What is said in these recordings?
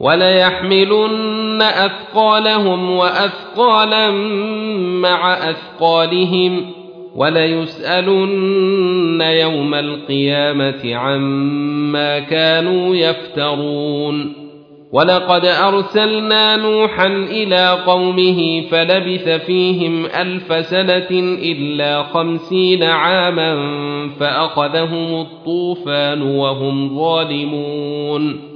وليحملن أثقالهم وأثقالا مع أثقالهم وليسألن يوم القيامة عما كانوا يفترون ولقد أرسلنا نوحا إلى قومه فلبث فيهم ألف سنة إلا خمسين عاما فأخذهم الطوفان وهم ظالمون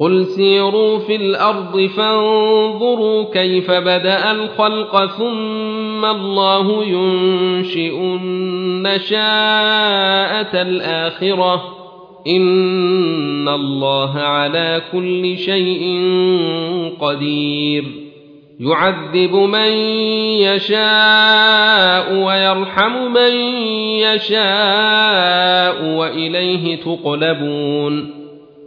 قل سيروا في الأرض فانظروا كيف بدا الخلق ثم الله ينشئ النشاءه الاخره ان الله على كل شيء قدير. يعذب من يشاء ويرحم من يشاء واليه تقلبون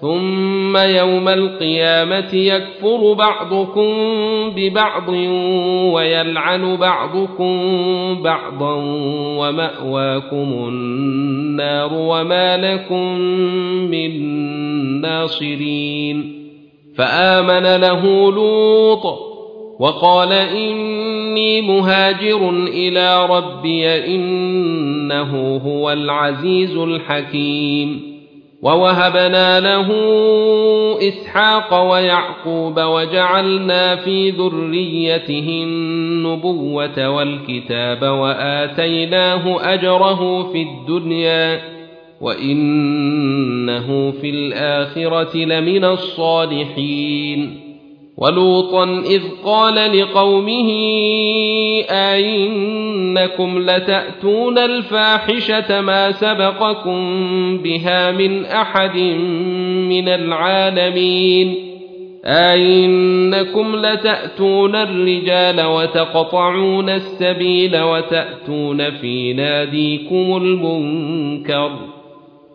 ثم يوم القيامة يكفر بعضكم ببعض ويلعن بعضكم بعضا وماواكم النار وما لكم من ناصرين فامن له لوط وقال اني مهاجر إلى ربي انه هو العزيز الحكيم ووهبنا له اسحاق ويعقوب وجعلنا في ذريته النبوه والكتاب واتيناه اجره في الدنيا وانه في الاخره لمن الصالحين ولوطا إذ قال لقومه أئنكم لتأتون الفاحشة ما سبقكم بها من أحد من العالمين أئنكم لتأتون الرجال وتقطعون السبيل وتأتون في ناديكم المنكر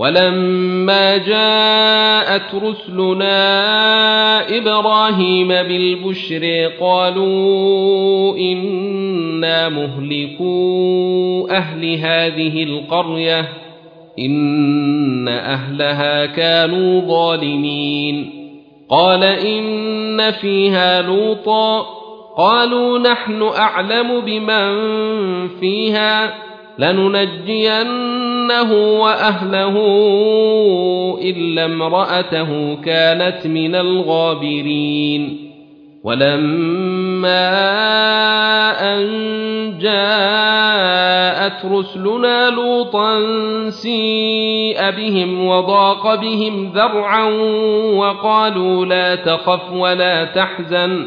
ولما جاءت رسلنا إبراهيم بالبشر قالوا إنا مهلكو أهل هذه القرية إن أهلها كانوا ظالمين. قال إن فيها لوطا قالوا نحن أعلم بمن فيها لننجينه واهله الا امراته كانت من الغابرين ولما ان جاءت رسلنا لوطا سيء بهم وضاق بهم ذرعا وقالوا لا تخف ولا تحزن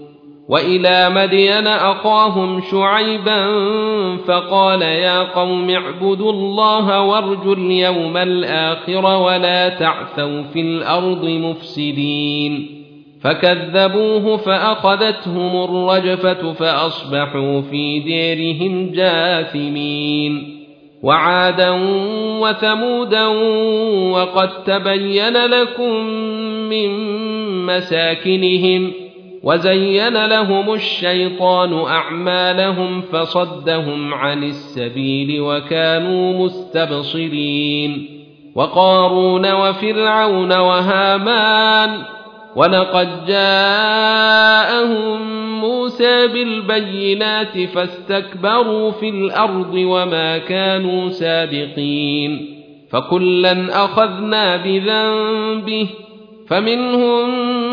وإلى مدين أخاهم شعيبا فقال يا قوم اعبدوا الله وارجوا اليوم الآخر ولا تعثوا في الأرض مفسدين. فكذبوه فأخذتهم الرجفة فأصبحوا في ديرهم جاثمين. وعادا وثمودا وقد تبين لكم من مساكنهم وزين لهم الشيطان اعمالهم فصدهم عن السبيل وكانوا مستبصرين وقارون وفرعون وهامان ولقد جاءهم موسى بالبينات فاستكبروا في الأرض وما كانوا سابقين فكلا أخذنا بذنبه فمنهم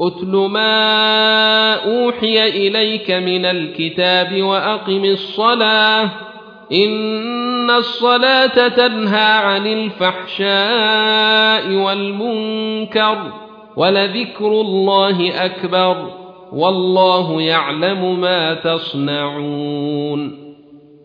أتل ما أوحي إليك من الكتاب وأقم الصلاة إن الصلاة تنهى عن الفحشاء والمنكر ولذكر الله أكبر والله يعلم ما تصنعون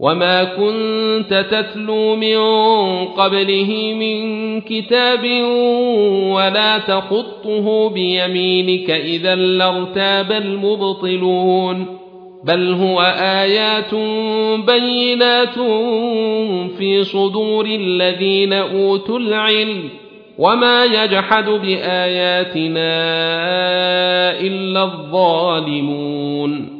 وما كنت تتلو من قبله من كتاب ولا تخطه بيمينك اذا لارتاب المبطلون بل هو ايات بينات في صدور الذين اوتوا العلم وما يجحد باياتنا الا الظالمون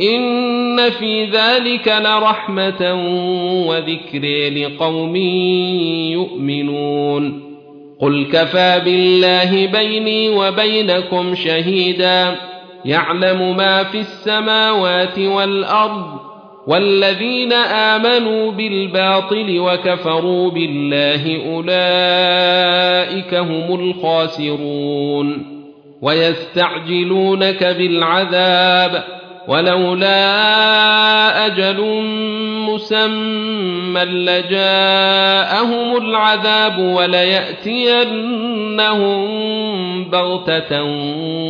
إن في ذلك لرحمة وذكر لقوم يؤمنون قل كفى بالله بيني وبينكم شهيدا يعلم ما في السماوات والأرض والذين آمنوا بالباطل وكفروا بالله أولئك هم الخاسرون ويستعجلونك بالعذاب ولولا أجل مسمى لجاءهم العذاب وليأتينهم بغتة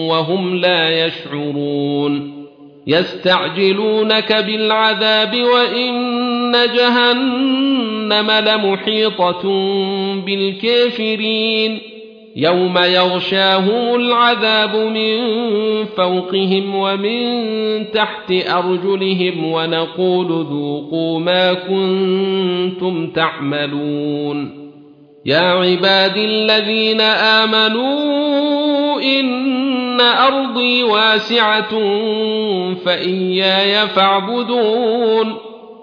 وهم لا يشعرون. يستعجلونك بالعذاب وإن جهنم لمحيطة بالكافرين. يوم يغشاهم العذاب من فوقهم ومن تحت أرجلهم ونقول ذوقوا ما كنتم تعملون يا عباد الذين آمنوا إن أرضي واسعة فإياي فاعبدون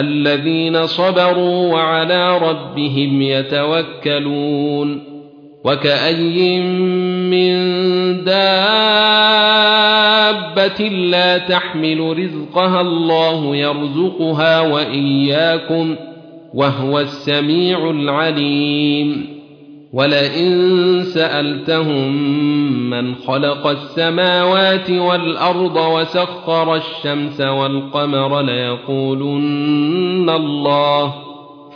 الذين صبروا وعلى ربهم يتوكلون وكأي من دابة لا تحمل رزقها الله يرزقها وإياكم وهو السميع العليم ولئن سألتهم من خلق السماوات والأرض وسخر الشمس والقمر ليقولن الله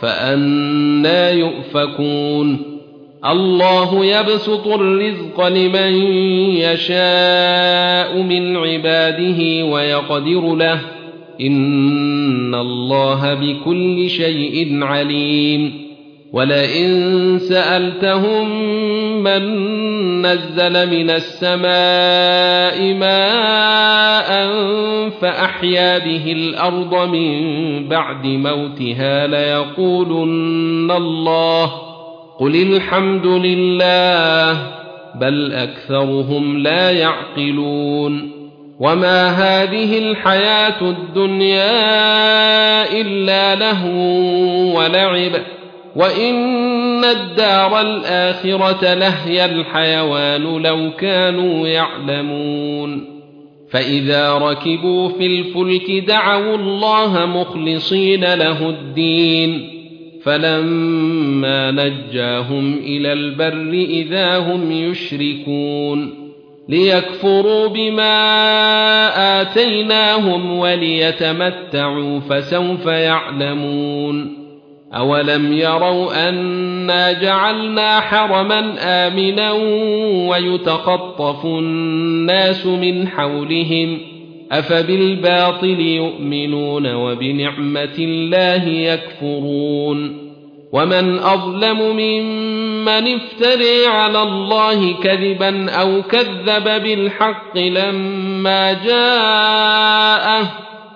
فأنا يؤفكون. الله يبسط الرزق لمن يشاء من عباده ويقدر له. إن الله بكل شيء عليم. ولئن سألتهم من نزل من السماء ماء فأحيا به الأرض من بعد موتها ليقولن الله قل الحمد لله بل أكثرهم لا يعقلون وما هذه الحياة الدنيا إلا لهو ولعب وان الدار الاخره لهي الحيوان لو كانوا يعلمون فاذا ركبوا في الفلك دعوا الله مخلصين له الدين فلما نجاهم إلى البر اذا هم يشركون ليكفروا بما اتيناهم وليتمتعوا فسوف يعلمون اولم يروا انا جعلنا حرما امنا ويتخطف الناس من حولهم افبالباطل يؤمنون وبنعمه الله يكفرون ومن اظلم ممن افتري على الله كذبا أو كذب بالحق لما جاءه